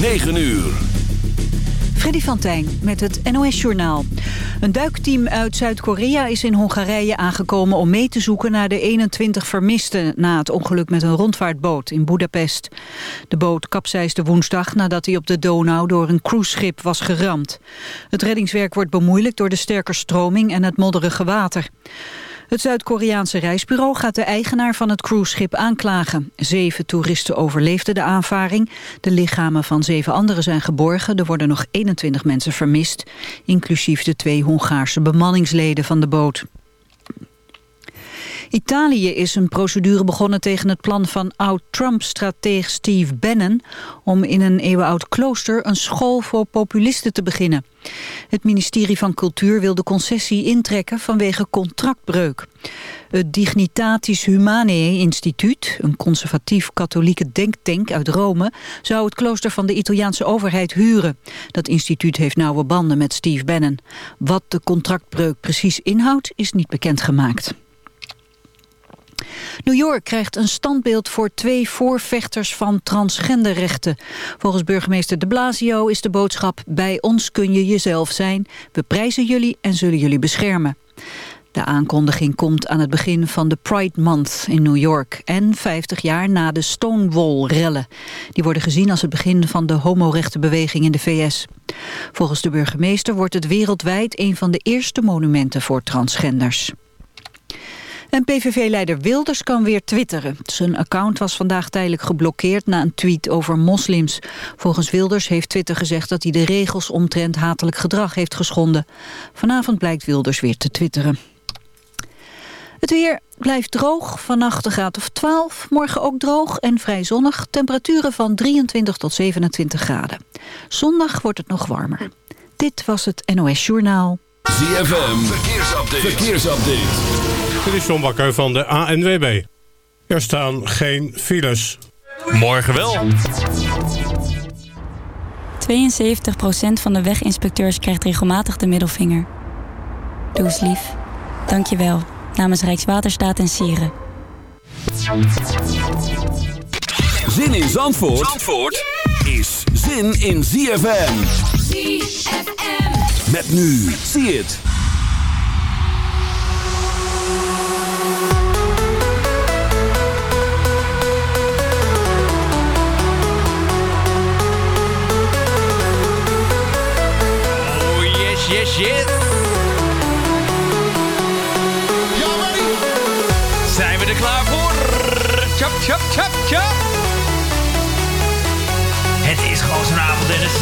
9 uur. Freddy van Tijn met het NOS-journaal. Een duikteam uit Zuid-Korea is in Hongarije aangekomen... om mee te zoeken naar de 21 vermisten... na het ongeluk met een rondvaartboot in Budapest. De boot kapseisde woensdag nadat hij op de Donau... door een cruiseschip was geramd. Het reddingswerk wordt bemoeilijkt door de sterke stroming... en het modderige water. Het Zuid-Koreaanse reisbureau gaat de eigenaar van het cruiseschip aanklagen. Zeven toeristen overleefden de aanvaring. De lichamen van zeven anderen zijn geborgen. Er worden nog 21 mensen vermist, inclusief de twee Hongaarse bemanningsleden van de boot. Italië is een procedure begonnen tegen het plan van oud-Trump-strateeg Steve Bannon om in een eeuwenoud klooster een school voor populisten te beginnen. Het ministerie van Cultuur wil de concessie intrekken vanwege contractbreuk. Het Dignitatis Humanae Instituut, een conservatief-katholieke denktank uit Rome, zou het klooster van de Italiaanse overheid huren. Dat instituut heeft nauwe banden met Steve Bannon. Wat de contractbreuk precies inhoudt, is niet bekendgemaakt. New York krijgt een standbeeld voor twee voorvechters van transgenderrechten. Volgens burgemeester de Blasio is de boodschap... bij ons kun je jezelf zijn, we prijzen jullie en zullen jullie beschermen. De aankondiging komt aan het begin van de Pride Month in New York... en 50 jaar na de Stonewall-rellen. Die worden gezien als het begin van de homorechtenbeweging in de VS. Volgens de burgemeester wordt het wereldwijd... een van de eerste monumenten voor transgenders. En PVV-leider Wilders kan weer twitteren. Zijn account was vandaag tijdelijk geblokkeerd na een tweet over moslims. Volgens Wilders heeft Twitter gezegd dat hij de regels omtrent hatelijk gedrag heeft geschonden. Vanavond blijkt Wilders weer te twitteren. Het weer blijft droog, vannacht een graad of 12. Morgen ook droog en vrij zonnig. Temperaturen van 23 tot 27 graden. Zondag wordt het nog warmer. Dit was het NOS Journaal. ZFM, verkeersupdate. verkeersupdate. Dit is John Bakker van de ANWB. Er staan geen files. Morgen wel. 72% van de weginspecteurs krijgt regelmatig de middelvinger. Doe eens lief. Dank je wel. Namens Rijkswaterstaat en Sieren. Zin in Zandvoort, Zandvoort is zin in ZFM. ZFM. Met nu, zie het. Yes, yes. Zijn we er klaar voor? Chop, chop, chop, chop. Het is gewoon zo'n avond, Dennis.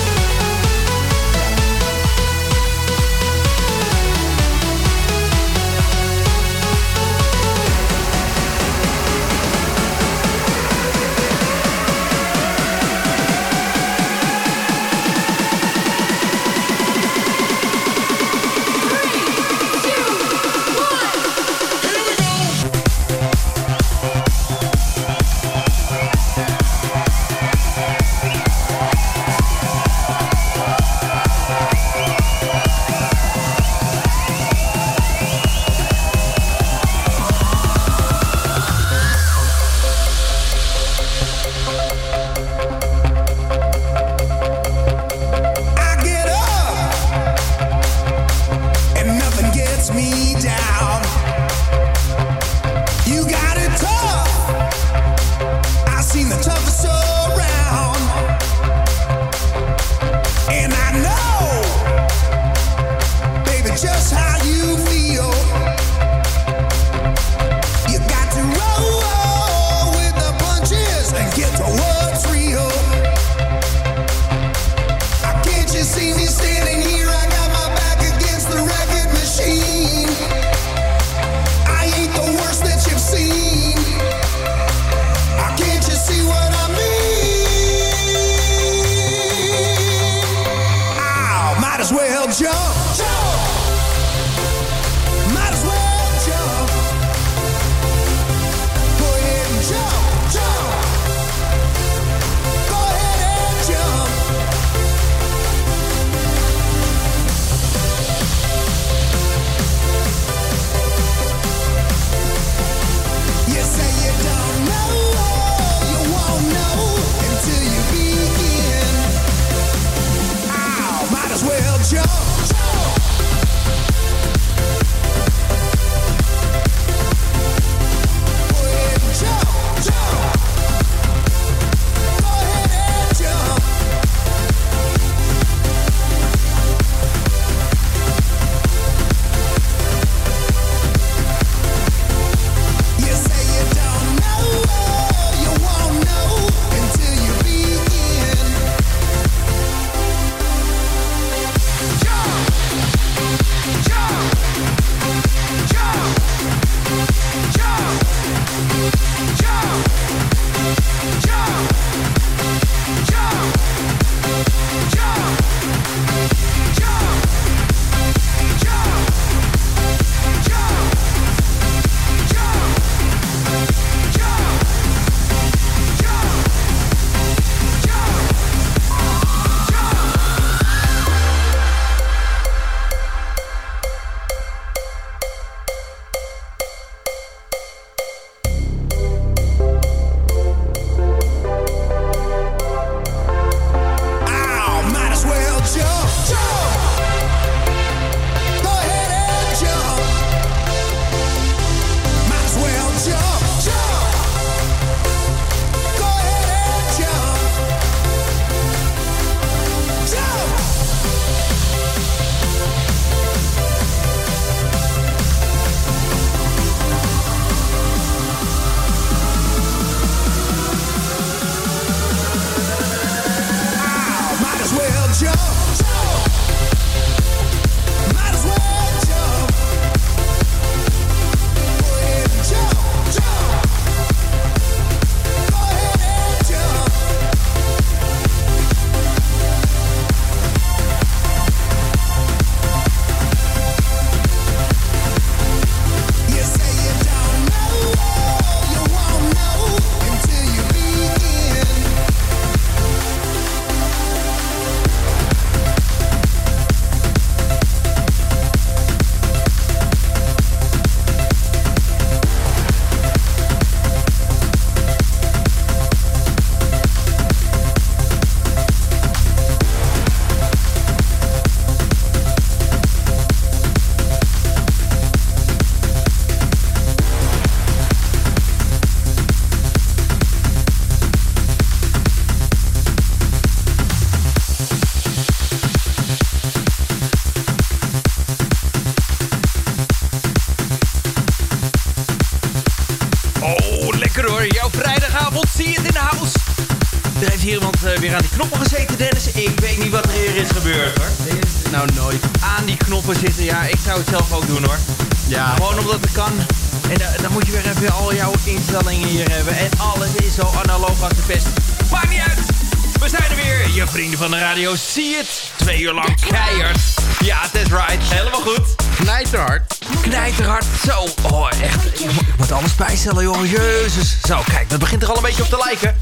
Radio. Zie het. Twee uur lang keihard. Ja, that's right. Helemaal goed. Knijterhard. Knijterhard. Zo. Oh, echt. Ik, moet alles bijstellen, jongen. Jezus. Zo, kijk. Dat begint er al een beetje op te lijken.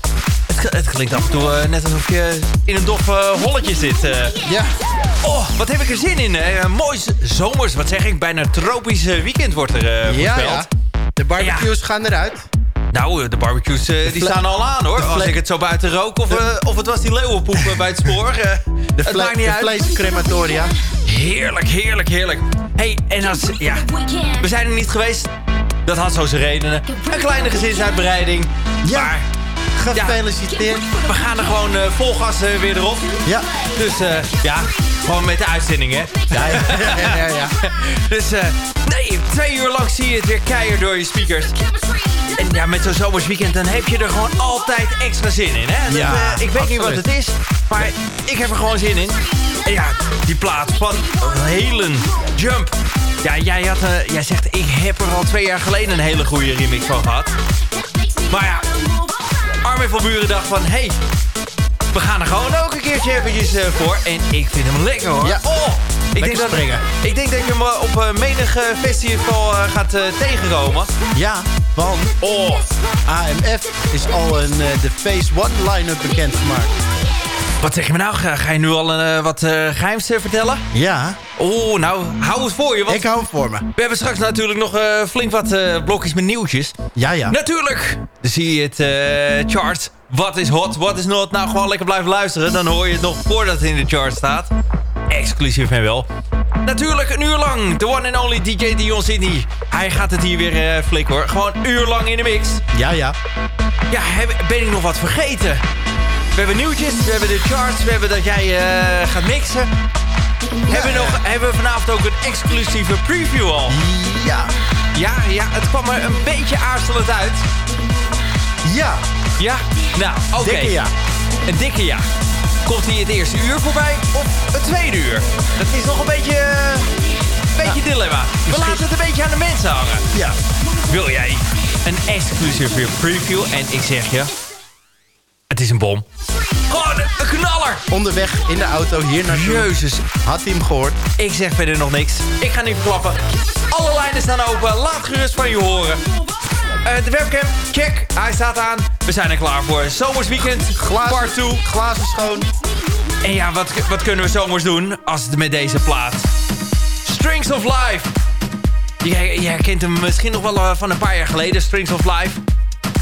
Het, het klinkt af en toe uh, net alsof je in een dof uh, holletje zit. Uh. Ja. Oh, wat heb ik er zin in. mooi zomers, wat zeg ik. Bijna tropisch weekend wordt er uh, ja, ja, De barbecues ja. gaan eruit. Nou, de barbecues uh, die staan al aan hoor. Als ik het zo buiten rook. Of, uh, of het was die leeuwenpoep bij het spoor. De het maakt niet uit. vleescrematoria. Heerlijk, heerlijk, heerlijk. hey, en als... Ja, we zijn er niet geweest. Dat had zo zijn redenen. Een kleine gezinsuitbreiding. Ja. Maar... Gefeliciteerd. Ja, we gaan er gewoon vol gas weer erop. Ja. Dus ja, gewoon met de uitzending, hè? Ja, ja, ja. ja, ja. dus nee, twee uur lang zie je het weer keihard door je speakers. En ja, met zo'n zomersweekend dan heb je er gewoon altijd extra zin in. Hè? ja, uh, ik weet niet wat het is, maar ik heb er gewoon zin in. En ja, die plaat van Helen Jump. Ja, jij, had, uh, jij zegt, ik heb er al twee jaar geleden een hele goede remix van gehad. Maar ja, Armin van Buren dacht van, hey, we gaan er gewoon ook een keertje eventjes uh, voor. En ik vind hem lekker hoor. Ja. Oh, ik denk, dat, ik denk dat je hem op uh, menig festival gaat tegenkomen. Ja, want oh. AMF is al een de Phase One line-up bekend gemaakt. Wat zeg je me nou? Ga, je nu al uh, wat uh, geheims uh, vertellen? Ja. Oh, nou, hou het voor je. Want ik hou het voor me. We hebben straks natuurlijk nog flink wat blokjes met nieuwtjes. Ja, ja. Natuurlijk. Dan zie je het chart. Wat is hot, wat is not? Nou, gewoon lekker blijven luisteren. Dan hoor je het nog voordat het in de chart staat. exclusief en wel. Natuurlijk een uur lang. De one and only DJ Dion Sydney. Hij gaat het hier weer flikken hoor. Gewoon een uur lang in de mix. Ja, ja. Ja, ben ik nog wat vergeten? We hebben nieuwtjes, we hebben de charts, we hebben dat jij uh, gaat mixen. hebben, we nog, hebben we vanavond ook een exclusieve preview al? Ja. Ja, ja, het kwam er een beetje aarzelend uit. Ja. Ja? Nou, oké. Okay. Dikke ja. Een dikke ja. Komt hij het eerste uur voorbij of het tweede uur? Dat is nog een beetje... Een beetje dilemma. We laten het een beetje aan de mensen hangen. Ja. Wil jij een exclusieve preview? En ik zeg je... Het is een bom. Gewoon een knaller. Onderweg in de auto hier naar Jezus. Had hij hem gehoord? Ik zeg verder nog niks. Ik ga niet verklappen. Alle lijnen staan open. Laat gerust van je horen. Uh, de webcam, check. Hij staat aan. We zijn er klaar voor. Zomersweekend, Glazen, part 2. Glazen schoon. En ja, wat, wat kunnen we zomers doen als het met deze plaat? Strings of Life. Jij, jij kent hem misschien nog wel uh, van een paar jaar geleden. Strings of Life.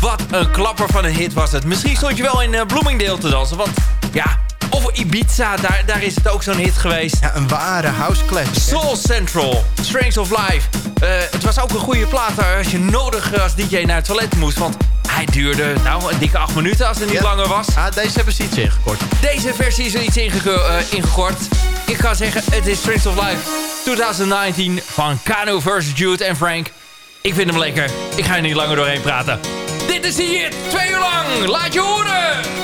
Wat een klapper van een hit was het. Misschien stond je wel in uh, Bloomingdale te dansen. Want ja, of Ibiza, daar, daar is het ook zo'n hit geweest. Ja, een ware house classic. Soul Central, Strings of Life. Uh, het was ook een goede plaat als je nodig als DJ naar het toilet moest. Want hij duurde nou een dikke acht minuten als het niet ja. langer was. Ah, deze hebben ze iets ingekort. Deze versie is er iets ingeko uh, ingekort. Ik ga zeggen, het is Strings of Life 2019 van Kano vs. Jude en Frank. Ik vind hem lekker. Ik ga er niet langer doorheen praten. Dit is hier twee uur lang. Laat je horen!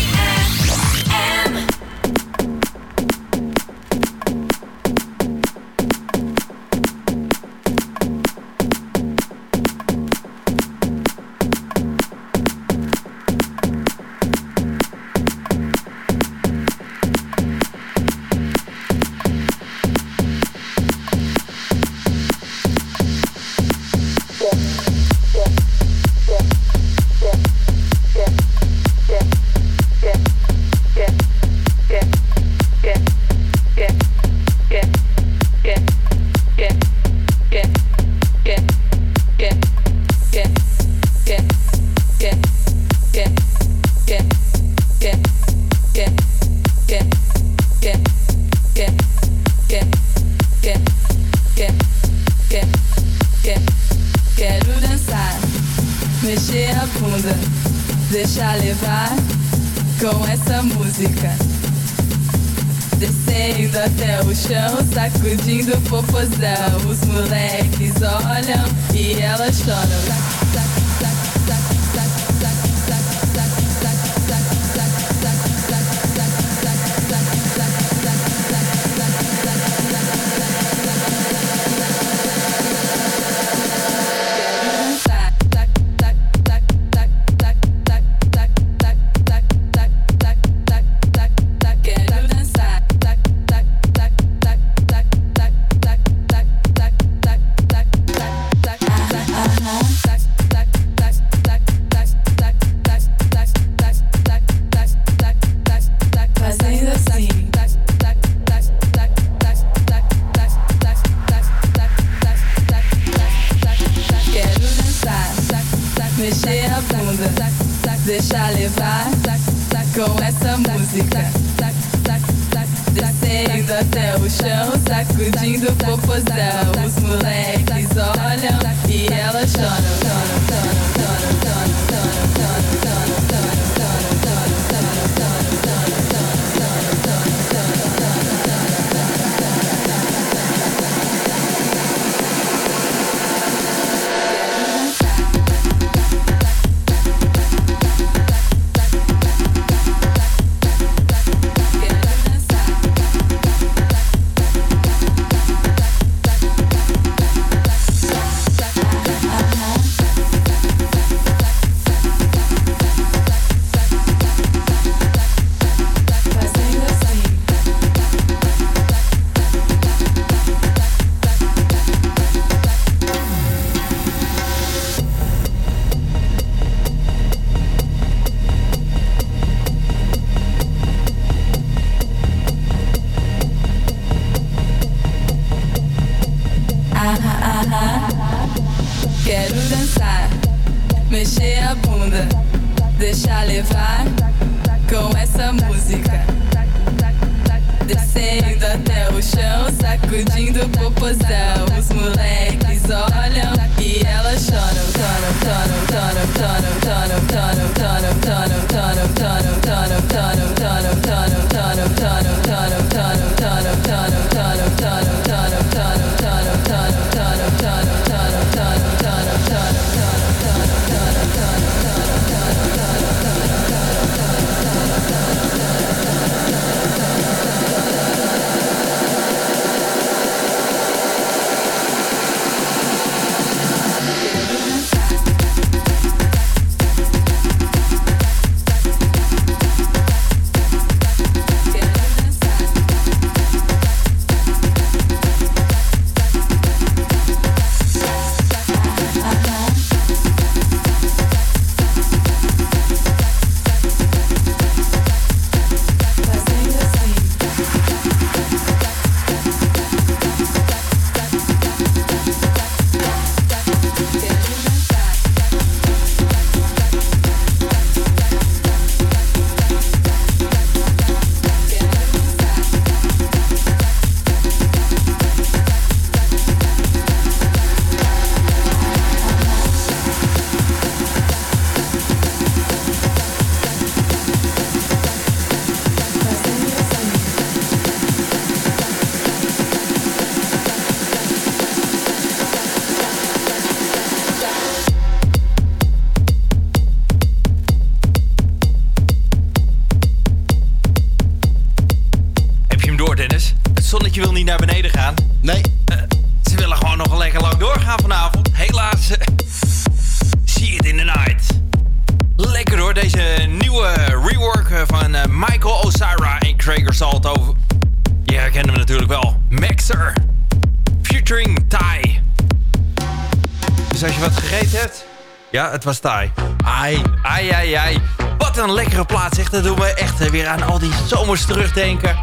Was taai. Ai. Ai, ai, ai. Wat een lekkere plaats, zeg. Dat doen we echt eh, weer aan al die zomers terugdenken.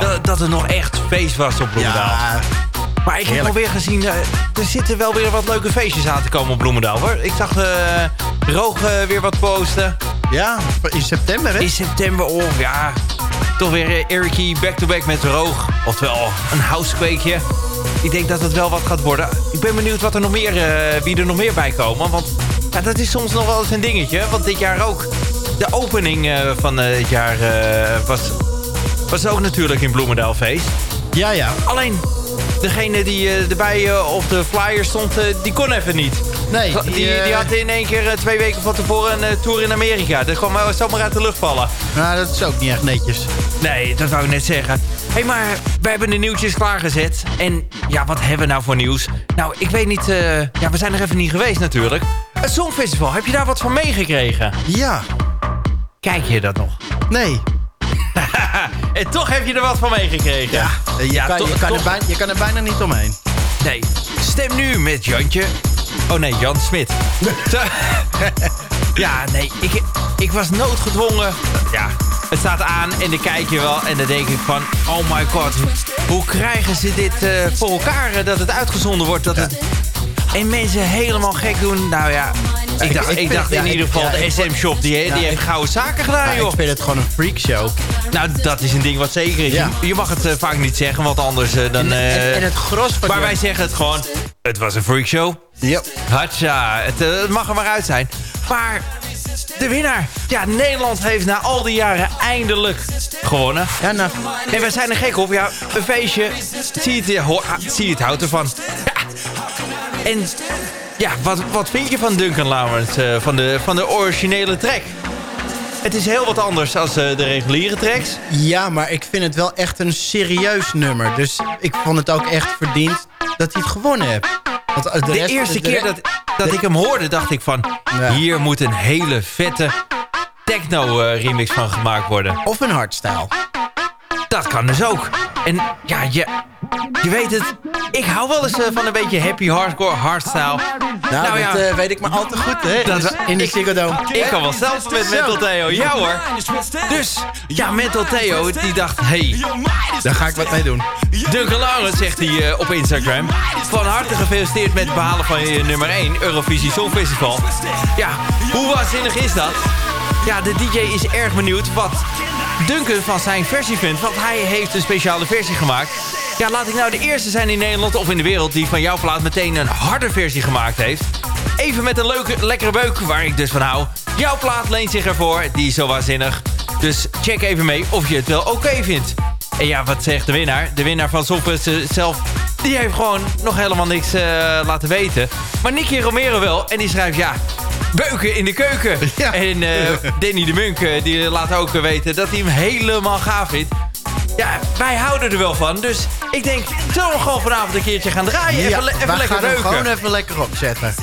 Dat, dat het nog echt feest was op Bloemendaal. Ja, maar ik heb alweer gezien, eh, er zitten wel weer wat leuke feestjes aan te komen op Bloemendaal. Hoor. Ik zag eh Roog weer wat posten. ja, in september, hè? In september, of ja, toch weer Ericie back-to-back met Roog. Oftewel, een housekweekje. Ik denk dat het wel wat gaat worden. Ik ben benieuwd wat er nog meer, wie er nog meer bij komen. Want ja, dat is soms nog wel eens een dingetje. Want dit jaar ook. De opening eh, van eh, het jaar eh, was, was ook natuurlijk in Bloemendaal feest. Ja, ja. Alleen, degene die erbij op de flyer stond, die kon even niet. Nee, Die, die, had in één keer twee weken van tevoren een tour in Amerika. Dat kwam wel zomaar uit de lucht vallen. Nou, dat is ook niet echt netjes. Nee, dat wou ik net zeggen. Hé, hey, maar wij hebben de nieuwtjes klaargezet. En ja, wat hebben we nou voor nieuws? Nou, ik weet niet... ja, we zijn er even niet geweest natuurlijk. Het Songfestival, heb je daar wat van meegekregen? Ja. Kijk je dat nog? Nee. en toch heb je er wat van meegekregen. Ja, je, ja kan, je, kan er bijna, je kan er bijna niet omheen. Nee, stem nu met Jantje. Oh nee, Jan Smit. Ja, nee, ik, ik was noodgedwongen. Ja, het staat aan en dan kijk je wel en dan denk ik van... Oh my god, hoe krijgen ze dit eh, voor elkaar eh, dat het uitgezonden wordt? Dat het... En mensen helemaal gek doen. Nou ja, ik dacht, ik ik dacht in ieder geval ja, de SM-shop, die, die heeft gouden zaken gedaan, Ja, ik joh. vind het gewoon een freakshow. Nou, dat is een ding wat zeker is. Je, je mag het eh, vaak niet zeggen, want anders eh, dan... En, eh, en, en het gros van... maar wij zeggen het gewoon. Het was een freakshow. Ja. Hatja, het, het mag er maar uit zijn. Maar de winnaar. Ja, Nederland heeft na al die jaren eindelijk gewonnen. Ja, nou, En wij zijn er gek op. Ja, een feestje. Zie het, hoor, ah, zie het houdt ervan. Ja. En ja, wat, wat vind je van Duncan Lawrence? eh, van, de, van de originele track? Het is heel wat anders dan de reguliere tracks. ja, maar ik vind het wel echt een serieus nummer. Dus ik vond het ook echt verdiend dat hij het gewonnen heeft. Want eh, de, De rest- eerste de keer dat, dat ik hem hoorde, dacht ik van... Ja. hier moet een hele vette techno-remix van gemaakt worden. Of een hardstyle. Dat kan dus ook. En ja, je, je weet het... Ik hou wel eens eh, van een beetje happy hardcore hardstyle. Nou, Nou dat ja. eh, weet ik maar al te goed, hè? Dat- in de, in de ik- Ziggo Dome. Ik kan wel zelf met Mental Theo. Ja hoor. Dus, ja, Mental Theo, die dacht... Hey, Daar ga ik wat mee doen. Duncan Lawrence zegt hij eh, op Instagram. Van harte gefeliciteerd met het behalen van je nummer 1 Eurovisie Songfestival. Ja, hoe waanzinnig is dat? Ja, de DJ is erg benieuwd wat Duncan van zijn versie vindt. Want hij heeft een speciale versie gemaakt. Ja, laat ik nou de eerste zijn in Nederland of in de wereld... die van jouw plaat meteen een harde versie gemaakt heeft. Even met een leuke, lekkere beuk, waar ik dus van hou. Jouw plaat leent zich ervoor, die is zo waanzinnig. Dus check even mee of je het wel oké vindt. En ja, wat zegt de winnaar? De winnaar van Songfest eh, zelf, die heeft gewoon nog helemaal niks eh, laten weten. Maar Nicky Romero wel, en die schrijft ja... Beuken in de keuken. Ja. En eh, Danny de Munk, die laat ook weten dat hij hem helemaal gaaf vindt. Ja, wij houden er wel van. Dus ik denk, zullen we gewoon vanavond een keertje gaan draaien? Ja, even even wij lekker gaan beuken. gewoon even lekker opzetten.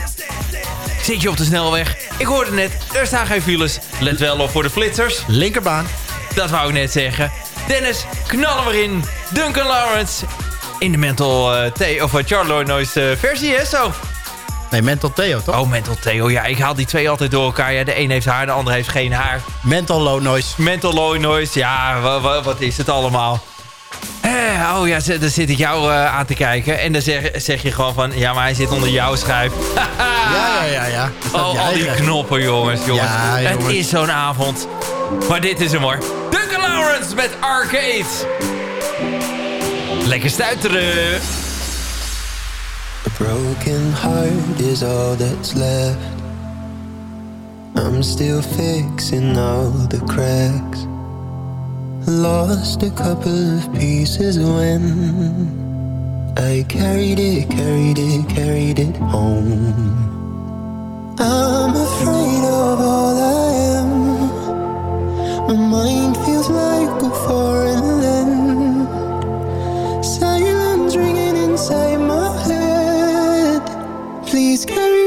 Zit je op de snelweg? Ik hoorde net, er staan geen files. Let wel op voor de flitsers. Linkerbaan. Dat wou ik net zeggen. Dennis, knallen we erin. Duncan Lawrence. In de Mental eh T of uh, Charlotte Noise eh, versie, hè zo? Nee, Mental Theo, toch? Oh, Mental Theo. Ja, ik haal die twee altijd door elkaar. Ja, de een heeft haar, de ander heeft geen haar. Mental Low Noise. Mental Low Noise. Ja, wa- wa- wat is het allemaal? Eh, oh ja, dan zit ik jou eh, aan te kijken. En dan zeg, zeg je gewoon van... Ja, maar hij zit onder jouw schijf. Ja, ja, ja, ja. Oh, al die knoppen, jongens. jongens. Ja, Het jongens. is zo'n avond. Maar dit is hem hoor. Lawrence met Arcade. Lekker stuiteren. A broken heart is all that's left. I'm still fixing all the cracks. Lost a couple of pieces when I carried it, carried it, carried it home. I'm afraid Please carry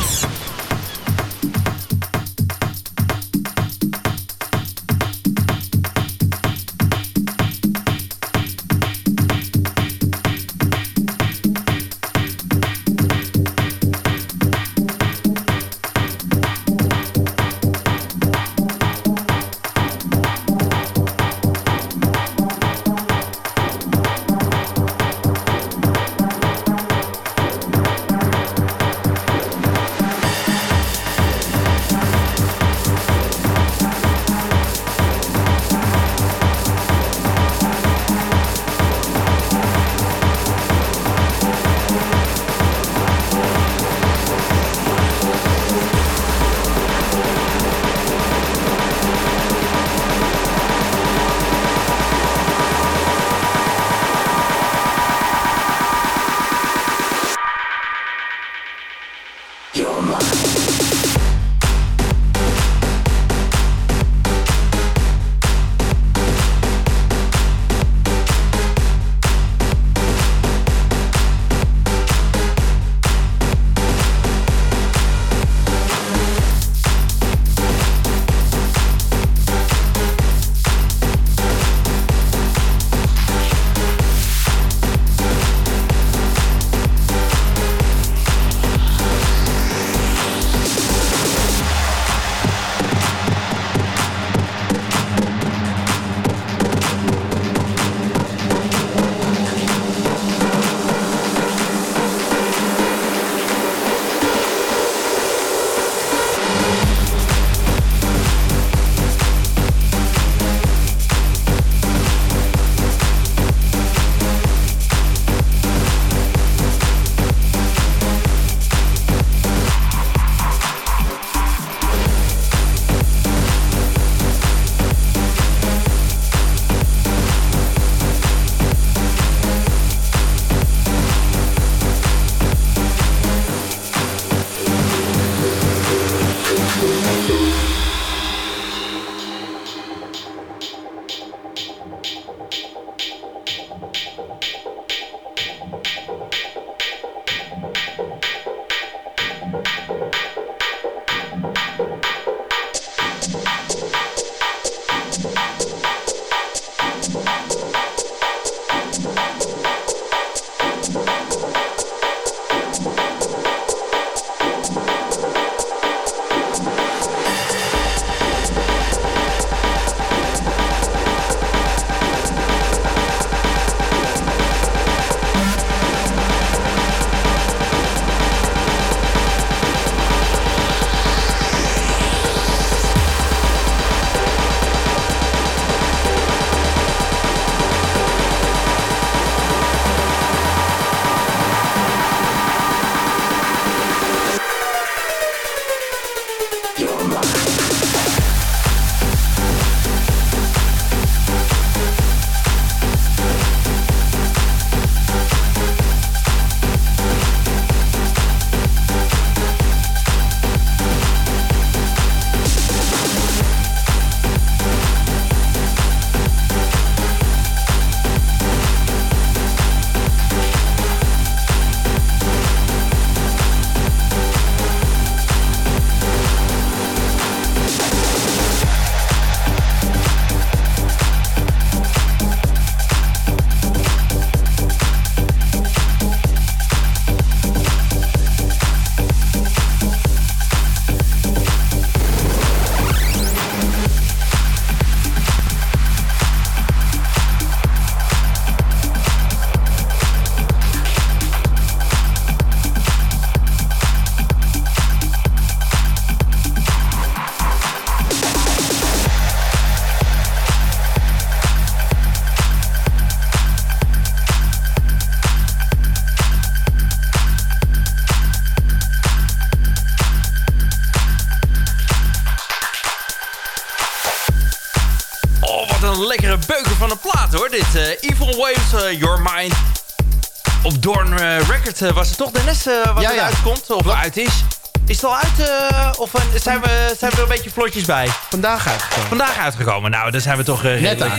Eh, was het toch Dennis eh wat Ja, er uitkomt? Of uit is? Is het al uit? eh, of zijn, we, zijn we er een beetje vlotjes bij? Vandaag uitgekomen. Vandaag uitgekomen. Nou, daar zijn we toch eh, Net aan.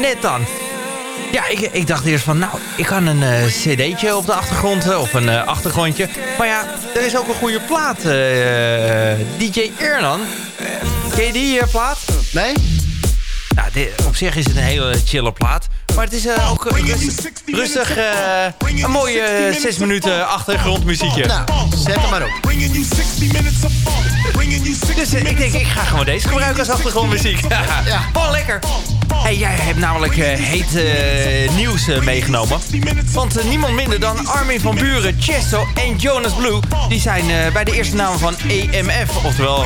net aan. Ja, ik, ik dacht eerst van, nou, ik kan een cd'tje op de achtergrond of een achtergrondje. Maar ja, er is ook een goede plaat. DJ Ernan. Ken je die plaat? Nee? Nou, dit- op zich is het een hele chille plaat. Maar het is eh, ook eh, rust- rustig, eh, een mooie eh, zes minuten achtergrondmuziekje. Nou, zet hem maar op. Dus ik denk, ik ga gewoon deze gebruiken als achtergrondmuziek. ja. Gewoon lekker. Hey, jij hebt namelijk eh, heet eh, nieuws eh, meegenomen. Want niemand minder dan Armin van Buren, Chesto en Jonas Blue... die zijn bij de eerste naam van EMF, oftewel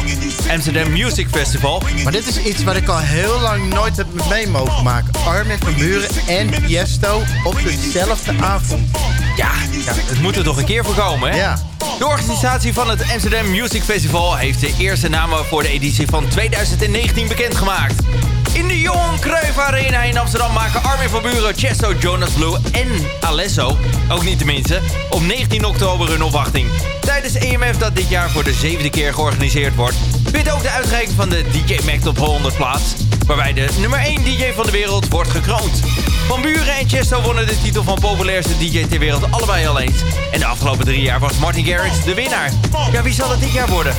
Amsterdam Music Festival. Maar dit is iets wat ik al heel lang nooit heb mee mogen maken. Armin van Buren en Tiesto op dezelfde avond. Ja, ja, het moet er toch een keer voorkomen, hè? Ja. De organisatie van het Amsterdam Music Festival heeft de eerste namen voor de editie van 2019 bekendgemaakt. In de Johan Cruijff Arena in Amsterdam maken Armin van Buren, Chesto, Jonas Blue en Alesso, ook niet tenminste, op 19 oktober hun opwachting. Tijdens EMF dat dit jaar voor de zevende keer georganiseerd wordt, vindt ook de uitreiking van de DJ Mac Top 100 plaats, waarbij de nummer 1 DJ van de wereld wordt gekroond. Van Buren en Chesto wonnen de titel van populairste DJ ter wereld allebei al eens. En de afgelopen drie jaar was Martin Garrix de winnaar. Ja, wie zal het dit jaar worden?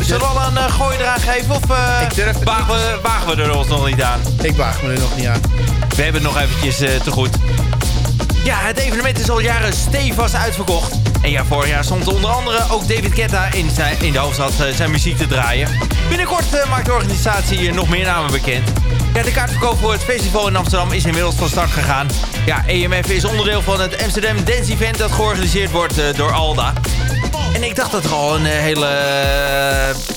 Zullen we al een uh, gooi eraan geven of uh, Ik durf wagen, we, wagen we er ons nog niet aan? Ik waag me er nog niet aan. We hebben het nog eventjes uh, te goed. Ja, het evenement is al jaren stevast uitverkocht. En ja, vorig jaar stond onder andere ook David Guetta in, zijn, in de hoofdstad zijn muziek te draaien. Binnenkort maakt de organisatie nog meer namen bekend. Ja, de kaartverkoop voor het festival in Amsterdam is inmiddels van start gegaan. Ja, EMF is onderdeel van het Amsterdam Dance Event dat georganiseerd wordt uh, door Alda. En ik dacht dat er al een hele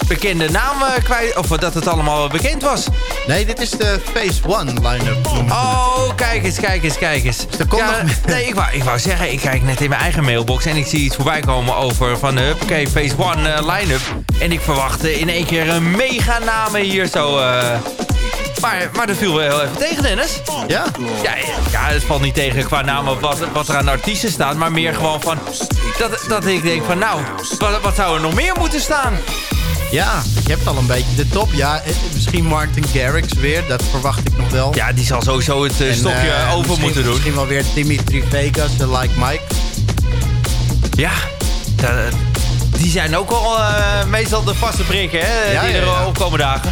bekende naam kwijt... Of dat het allemaal bekend was. Nee, dit is de Phase One line-up. Oh, kijk eens, kijk eens, kijk eens. Dus komt ja, nog. Nee, ik wou, ik wou zeggen, ik kijk net in mijn eigen mailbox... en ik zie iets voorbij komen over van de Huppakee Phase One uh, line-up. En ik verwachtte in één keer een mega namen hier zo... Uh, maar, maar dat viel wel heel even tegen, Dennis. Ja? Ja, ja het valt niet tegen qua namen wat, wat er aan artiesten staat. Maar meer gewoon van... Dat, dat ik denk van, nou, wat, wat zou er nog meer moeten staan? Ja, je hebt al een beetje de top. Ja, misschien Martin Garrix weer. Dat verwacht ik nog wel. Ja, die zal sowieso het uh, stokje uh, over moeten doen. Misschien wel weer Dimitri Vegas, de Like Mike. Ja, dat, die zijn ook al uh, meestal de vaste prikken, hè? Ja, die er ja, ja. opkomen dagen.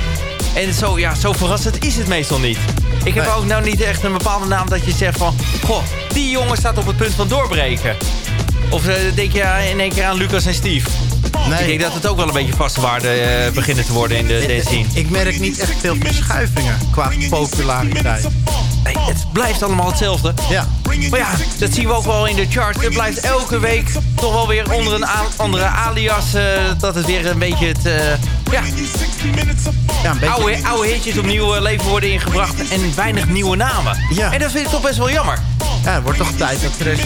En zo, ja, zo verrassend is het meestal niet. Ik heb nee. ook nou niet echt een bepaalde naam dat je zegt van... Goh, die jongen staat op het punt van doorbreken. Of uh, denk je in één keer aan Lucas en Steve? Nee. Ik denk dat het ook wel een beetje vaste waarde uh, beginnen te worden in de dance scene. Ik merk niet echt veel verschuivingen qua populariteit. Nee, het blijft allemaal hetzelfde. Ja. Maar ja, dat zien we ook wel in de chart. Het blijft elke week toch wel weer onder een andere alias. Uh, dat het weer een beetje het... Uh, ja, ja een beetje... oude, oude hitjes opnieuw uh, leven worden ingebracht. En weinig nieuwe namen. Ja. En dat vind ik toch best wel jammer. Ja, het wordt toch tijd dat er eens...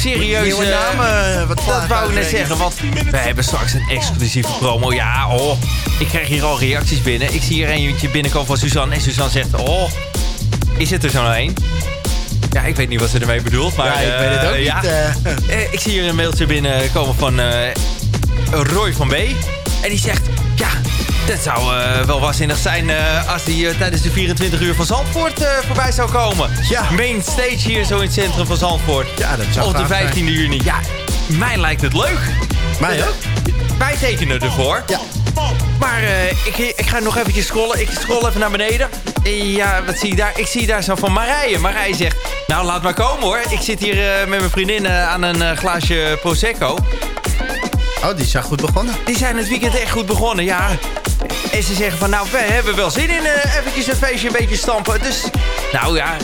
Serieuze nieuwe namen... wat dat wou ik net zeggen, want we hebben straks een exclusieve promo. Ja, oh, ik krijg hier al reacties binnen. Ik zie hier eentje binnenkomen van Suzanne. En Suzanne zegt, oh, is het er zo nou een? Ja, ik weet niet wat ze ermee bedoelt. Maar, ja, ik weet het ook uh, niet. Ja. Uh. ik zie hier een mailtje binnenkomen van uh, Roy van B. En die zegt, ja, dat zou wel waanzinnig zijn als hij tijdens de 24 uur van Zandvoort voorbij zou komen. Ja. Main stage hier zo in het centrum van Zandvoort. Ja, dat zou Op de 15e zijn. juni. Ja, mij lijkt het leuk. Mij ook. Wij tekenen ervoor. Ja. Maar ik, ik ga nog eventjes scrollen. Ik scroll even naar beneden. Ja, wat zie je daar? Ik zie daar zo van Marije. Marije zegt, nou laat maar komen hoor. Ik zit hier uh, met mijn vriendin uh, aan een glaasje Prosecco. Oh, die zijn goed begonnen. Die zijn het weekend echt goed begonnen, ja. En ze zeggen van, nou, we hebben wel zin in eventjes een feestje een beetje stampen. Dus, nou ja,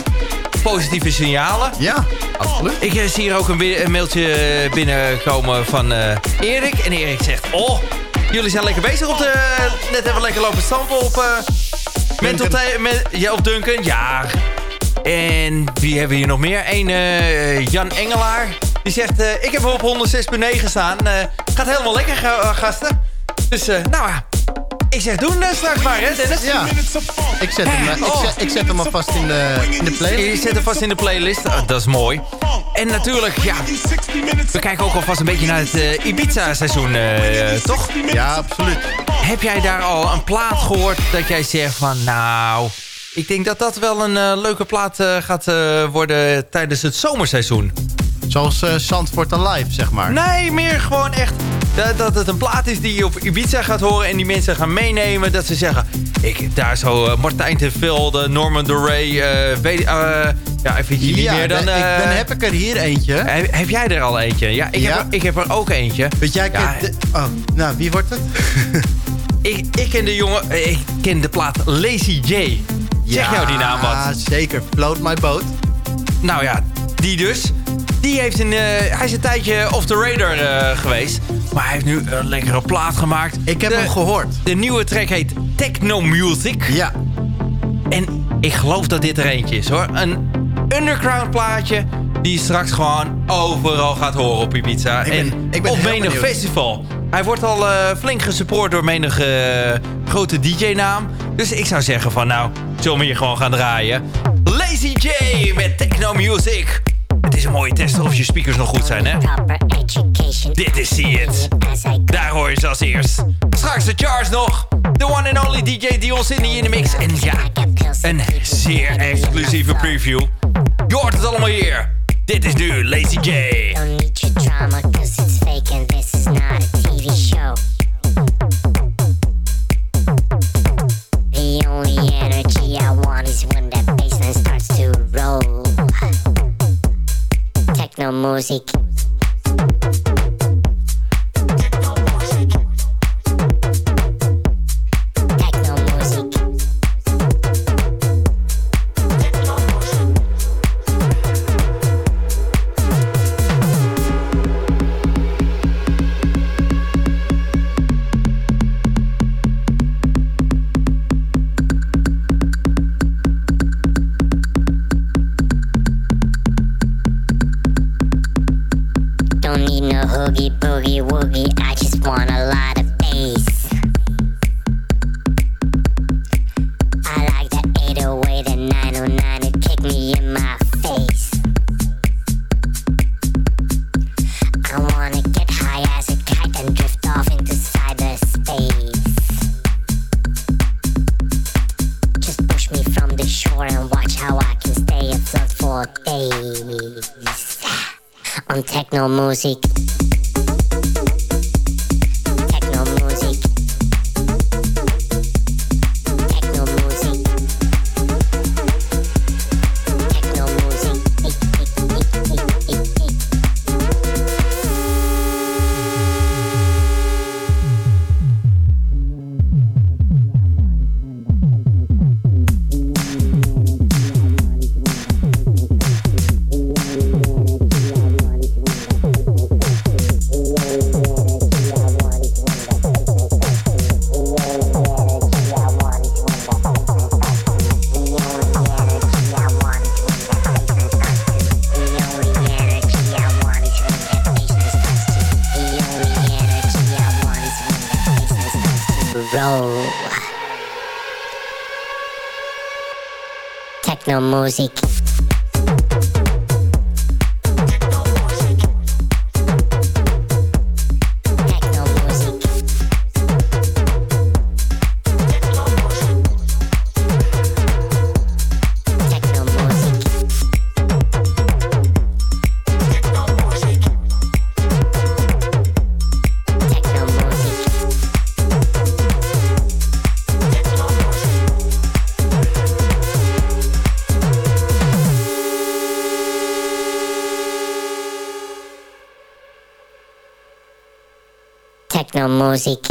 positieve signalen. Ja, absoluut. Ik zie hier ook een, een mailtje binnenkomen van Erik. En Erik zegt, oh, jullie zijn lekker bezig op de... Net even lekker lopen stampen op... Mental met, ja, op Duncan, ja. En wie hebben we hier nog meer? Een uh, Jan Engelaar. Die zegt, uh, ik heb op 106.9 staan. Uh, gaat helemaal lekker, gasten. Dus, nou ja. Ik zeg, doen straks maar, hè Dennis? Ja. Ik zet hem, oh. ik zet, ik zet hem alvast in de, in de playlist. Je zet hem vast in de playlist. Oh, dat is mooi. En natuurlijk, ja. We kijken ook alvast een beetje naar het Ibiza-seizoen, toch? Ja, absoluut. Heb jij daar al een plaat gehoord dat jij zegt van... Nou, ik denk dat dat wel een eh, leuke plaat eh, gaat eh, worden tijdens het zomerseizoen. Zoals eh Zandvoort Alive, zeg maar. Nee, meer gewoon echt dat, dat het een plaat is die je op Ibiza gaat horen... en die mensen gaan meenemen. Dat ze zeggen, ik, daar zo eh, Martijn ten Velde, Norman Doray... eh weet, eh, ja, niet ja, meer dan... dan, ik, dan heb ik er hier eentje. heb, heb jij er al eentje? Ja, ik, Ja. Heb, er, ik heb er ook eentje. Weet jij, Ja. de- oh, nou, wie wordt het? Ik, ik ken de jongen, ik ken de plaat Lazy J. Zeg jou die naam wat? Ja, zeker. Float My Boat. Nou ja, die dus. Die heeft een, eh, hij is een tijdje off the radar eh, geweest. Maar hij heeft nu een lekkere plaat gemaakt. Ik heb De- hem gehoord. De nieuwe track heet Techno Music. Ja. En ik geloof dat dit er eentje is hoor. Een underground plaatje die je straks gewoon overal gaat horen op Ibiza. Ik ben- en ik ben op menig benieuwd. festival. Hij wordt al eh, flink gesupport door menig grote DJ-naam. Dus ik zou zeggen van nou, zullen we hier gewoon gaan draaien. Lazy J met Techno Music. Is een mooie test of je speakers nog goed zijn hè. Dit is See It. Daar hoor je ze als eerst. Straks de Charge nog. The one and only DJ Dion Sydney in de mix. En ja, een zeer exclusieve preview. Je hoort het allemaal hier. Dit is nu Lazy J. Techno music. Music. Music. Music.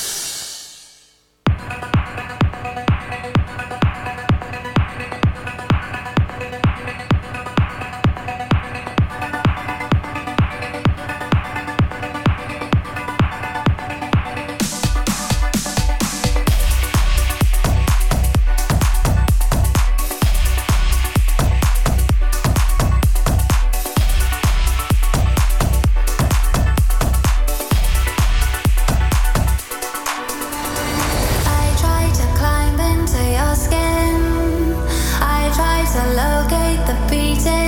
the low the beating.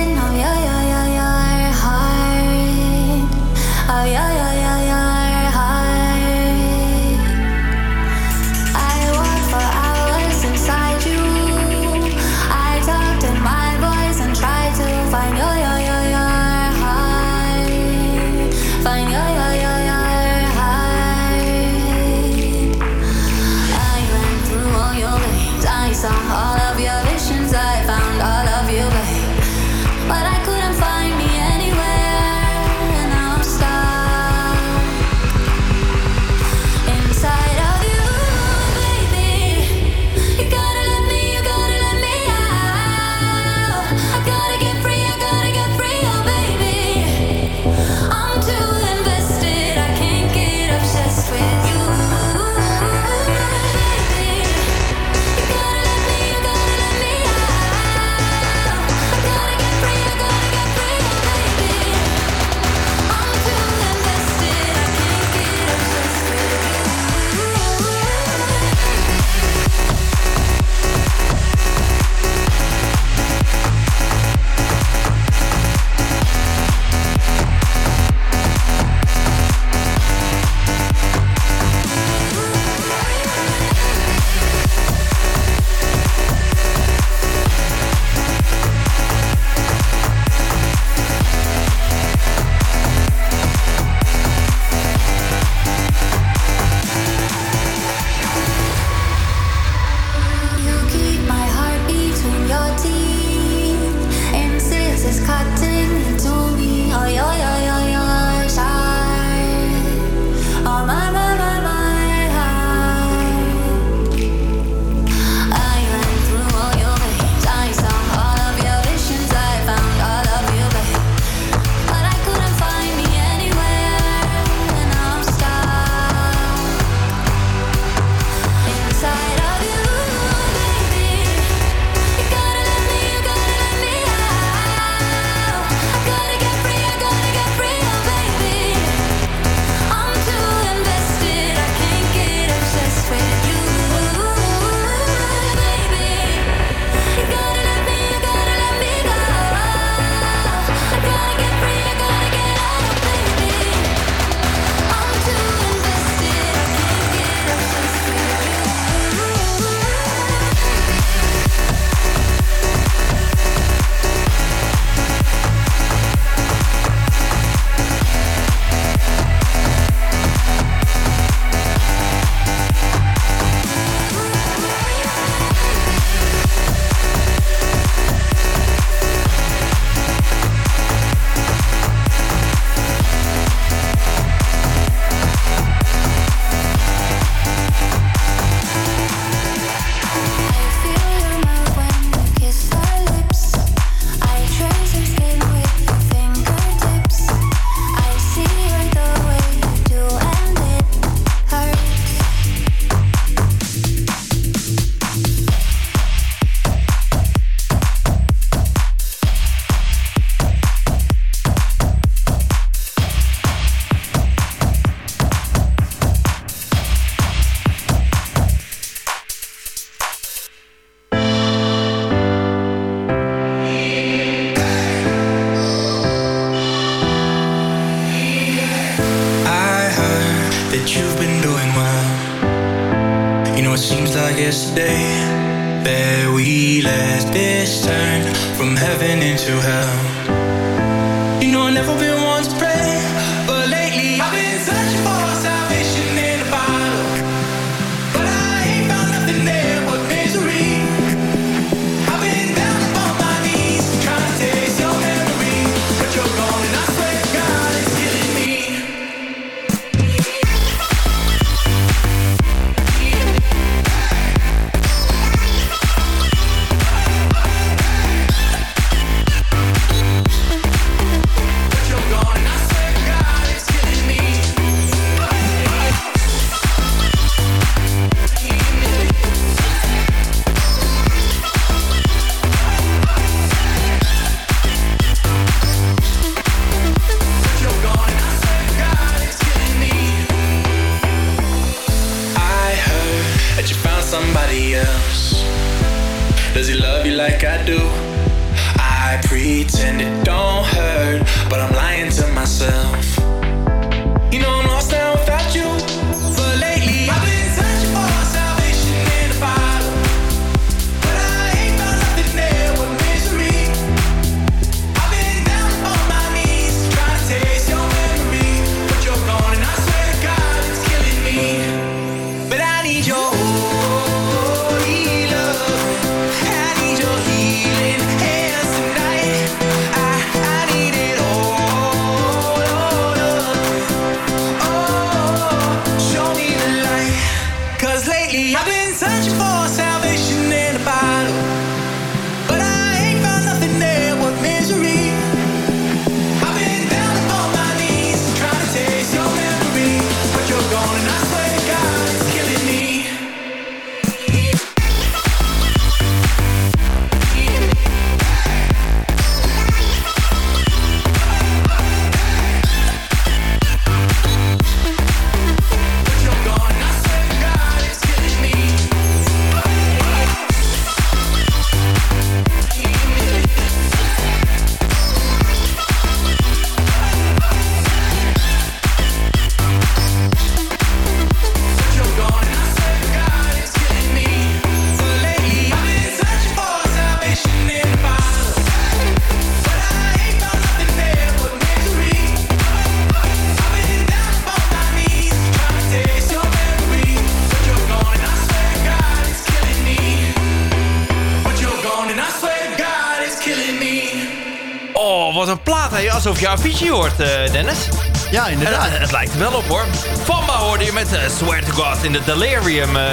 Hè? Alsof je Avicii hoort, eh, Dennis. Ja, inderdaad. En, het lijkt er wel op, hoor. Famba hoorde je met eh, Swear to God in de Delirium. eh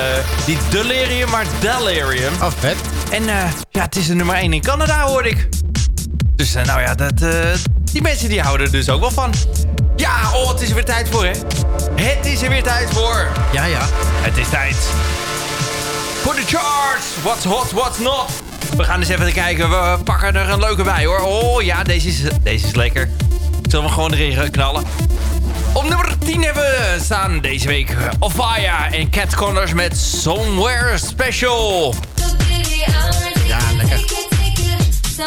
niet Delirium, maar Delirium. Oh, vet. En ja, het is de nummer 1 in Canada, hoorde ik. Dus nou ja, dat, eh, die mensen die houden er dus ook wel van. Ja, oh, het is er weer tijd voor, hè? Het is er weer tijd voor. Ja, ja. Het is tijd voor de charts. What's hot, what's not. We gaan eens even kijken. We pakken er een leuke bij, hoor. Oh ja, deze is, deze is lekker. Zullen we gewoon erin knallen? Op nummer 10 hebben we staan deze week Ofaya en Cat Connors met Somewhere Special. Ja, lekker.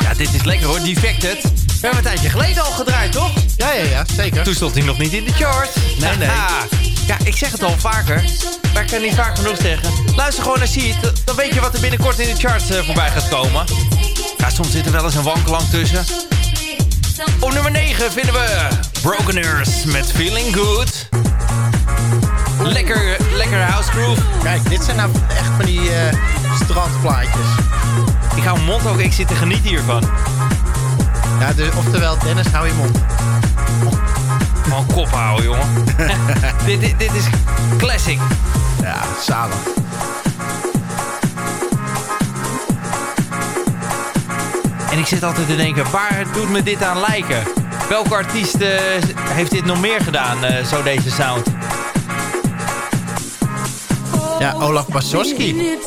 Ja, dit is lekker hoor, Defected. We hebben een tijdje geleden al gedraaid, toch? Ja, ja, ja, zeker. Toen stond hij nog niet in de chart. Nee, nee. Ja, ik zeg het al vaker. Maar ik kan niet vaak genoeg zeggen. Luister gewoon naar Seed. Dan weet je wat er binnenkort in de charts eh, voorbij gaat komen. Ja, soms zit er wel eens een wankelang tussen. Op nummer 9 vinden we Broken Earth met Feeling Good. Lekker, lekker house groove. Kijk, dit zijn nou echt van die eh strandplaatjes. Ik hou mijn mond ook, ik zit te genieten hiervan. Ja, dus, oftewel, Dennis, hou je mond. Gewoon kop houden, jongen. dit, dit, dit is classic. Ja, zalig. En ik zit altijd te denken, waar doet me dit aan lijken? Welke artiest eh, heeft dit nog meer gedaan, eh, zo deze sound? Ja, Olaf Basowski.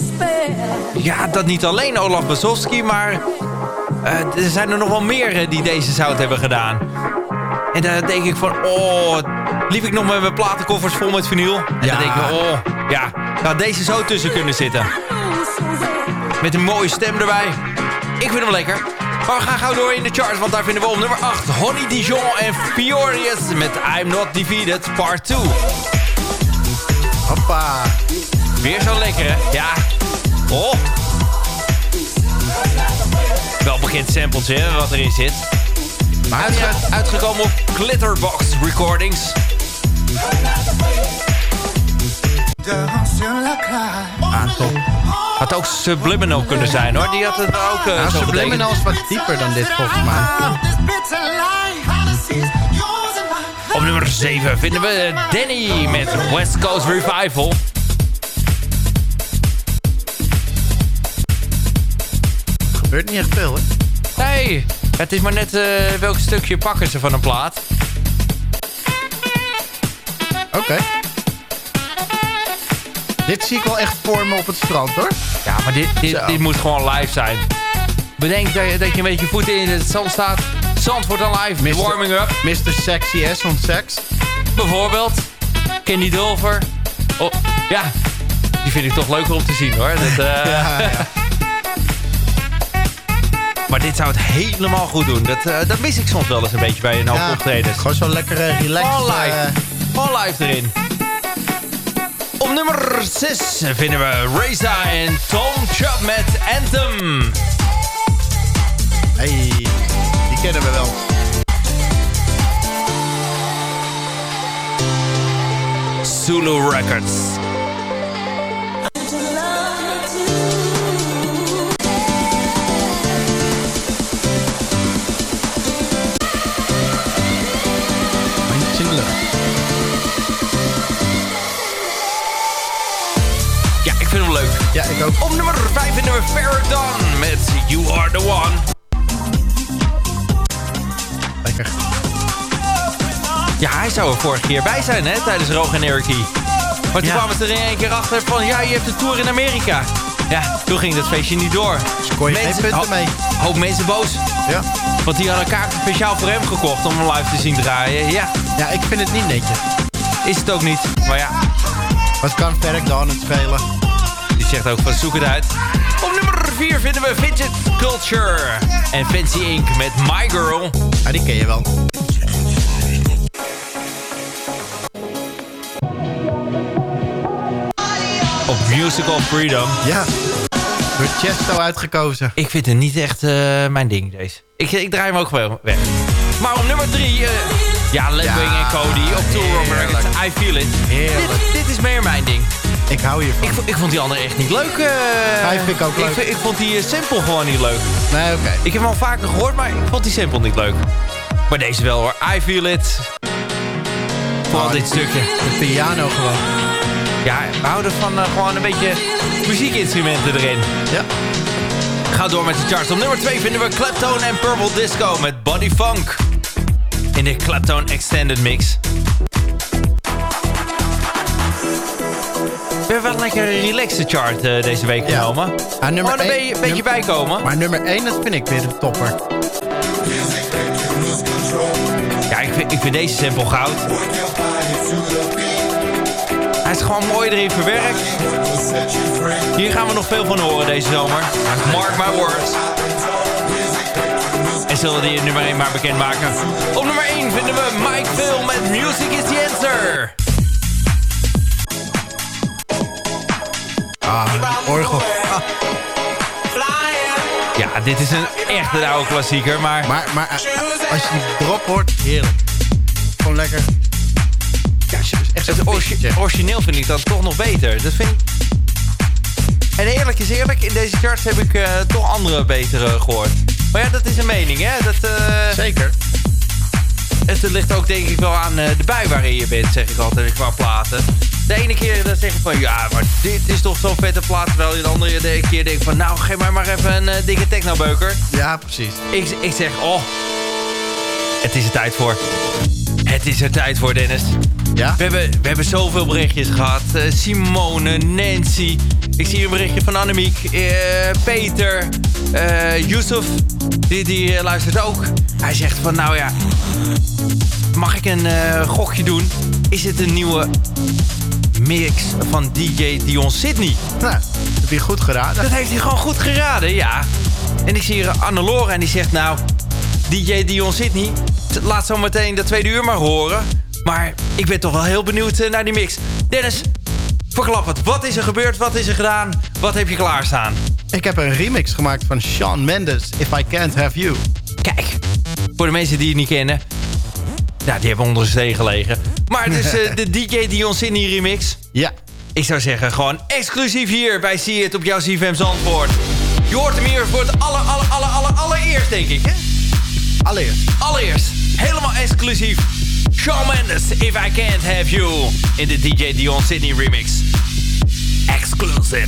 Ja, dat niet alleen Olaf Basowski, maar eh, er zijn er nog wel meer die deze sound hebben gedaan. En dan denk ik van, oh, liep ik nog met mijn platenkoffers vol met vinyl. En Ja. dan denk ik, oh, ja, zou deze zo tussen kunnen zitten. Met een mooie stem erbij. Ik vind hem lekker. Maar we gaan gauw door in de charts, want daar vinden we op nummer 8... Honey Dijon en Furious met I'm Not Defeated Part 2. Hoppa. Weer zo lekker, hè? Ja, Oh. Wel bekend sampletje hè, wat erin zit. Maar Uitge uitgekomen op Glitterbox Recordings. Ah, top. Had ook Subliminal kunnen zijn hoor. Die had het ook uh, Nou, zo Subliminal is wat dieper dan dit volgens mij. Op nummer 7 vinden we Danny met West Coast Revival. Gebeurt niet echt veel, hè? Nee, het is maar net eh, welk stukje pakken ze van een plaat. Oké. Dit zie ik wel echt voor me op het strand, hoor. Ja, maar dit, dit, dit moet gewoon live zijn. Bedenk dat je, dat je een beetje voeten in het zand staat. Zand wordt dan live, Mr. warming up. Mr. Sexy S on Sex. Bijvoorbeeld. Candy Dulver. Oh, ja, die vind ik toch leuker om te zien hoor. Dat, eh, Ja, ja. Maar dit zou het helemaal goed doen. Dat, eh, dat mis ik soms wel eens een beetje bij een hoop Ja, optredens. Gewoon zo lekker eh, relaxed. Gewoon live. eh, Gewoon live erin. Op nummer 6 vinden we Reza en Tom Chubb met Anthem. hey, die kennen we wel. Zulu Records. Ja, ik ook. Op nummer 5 vinden we Farrakhan met You Are The One. Lekker. Ja, hij zou er vorige keer bij zijn, hè, tijdens Roog en. Maar toen Ja. kwamen ze er in één keer achter van, ja, je hebt de tour in Amerika. Ja, toen ging dat feestje niet door. Scoor je geen punten mee. Hoop mensen boos. Ja. Want die hadden kaarten speciaal voor hem gekocht om hem live te zien draaien. Ja, ja, ik vind het niet netjes. is het ook niet. Maar ja, Wat kan Ferk dan het spelen? Zegt ook van zoek het uit. Op nummer 4 vinden we Fidget Culture. En Fancy Inc. met My Girl. Ja, die ken je wel. Op Musical Freedom. Ja. Door Chesto uitgekozen. Ik vind het niet echt eh, mijn ding, deze. Ik, ik draai hem ook wel weg. Maar op nummer 3, ja, Ledwing Ja, en Cody op Tour. Records. I Feel It. Dit, dit is meer mijn ding. Ik hou hiervan. Ik, ik vond die andere echt niet leuk. eh. Hij vind ik ook leuk. Ik, vond die eh, sample gewoon niet leuk. Nee, oké. Ik heb hem al vaker gehoord, maar ik vond die sample niet leuk. Maar deze wel hoor. I Feel It. Vooral Oh, dit stukje. De piano gewoon. Ja, we houden van eh, gewoon een beetje muziekinstrumenten erin. Ja. Ga door met de charts. Op nummer 2 vinden we Claptone en Purple Disco met Body Funk. In de Claptone Extended Mix. We hebben wel een lekker relaxed chart eh, deze week Ja. genomen. Ah, nummer Gewoon een één- be- beetje bijkomen. Maar nummer 1, dat vind ik weer een topper. Ja, ik vind, ik vind deze sample goud. Hij is gewoon mooi erin verwerkt. Hier gaan we nog veel van horen deze zomer. Mark my words. En zullen die nummer 1 maar bekendmaken. Op nummer 1 vinden we Mike Phil met Music is the Answer. Ah, orgel. Ah, Ja, dit is een echt een oude klassieker, maar... maar, maar eh, als je die drop hoort, heerlijk. Gewoon lekker. Ja, is echt Het orgi- origineel vind ik dan toch nog beter. Dat vind ik... En eerlijk is eerlijk, in deze charts heb ik eh, toch andere betere gehoord. Maar ja, dat is een mening, hè? Dat, eh, Zeker. Het ligt ook denk ik wel aan de bui waarin je bent, zeg ik altijd qua platen. De ene keer dan zeg ik van, ja, maar dit is toch zo'n vette plaat. Terwijl je de andere de keer denkt van, nou, geef mij maar even een eh, dikke technobeuker. Ja, precies. Ik, ik zeg, oh, het is er tijd voor. Het is er tijd voor, Dennis. Ja? We hebben, we hebben zoveel berichtjes gehad. Eh, Simone, Nancy. Ik zie hier een berichtje van Annemiek. eh, Peter. eh Yusuf. Die, die luistert ook. Hij zegt van, nou ja... Mag ik een gokje doen? Is het een nieuwe mix van DJ Dion Sydney. Nou, dat heb je goed geraden. Dat heeft hij gewoon goed geraden, ja. En ik zie hier Annelore en die zegt nou... DJ Dion Sydney, laat zo meteen de tweede uur maar horen. Maar ik ben toch wel heel benieuwd eh, naar die mix. Dennis, verklap het. Wat is er gebeurd? Wat is er gedaan? Wat heb je klaarstaan? Ik heb een remix gemaakt van Shawn Mendes, If I Can't Have You. Kijk, voor de mensen die het niet kennen... Nou, die hebben onder de zee gelegen. Maar het is eh, de DJ Dion Sydney remix. Ja. Ik zou zeggen, gewoon exclusief hier bij See It op jouw CFM Zandvoort. Je hoort hem hier voor het aller, aller, aller, aller, allereerst, denk ik, hè? Allereerst. Allereerst. Helemaal exclusief. Shawn Mendes, If I Can't Have You. In de DJ Dion Sydney remix. Exclusive.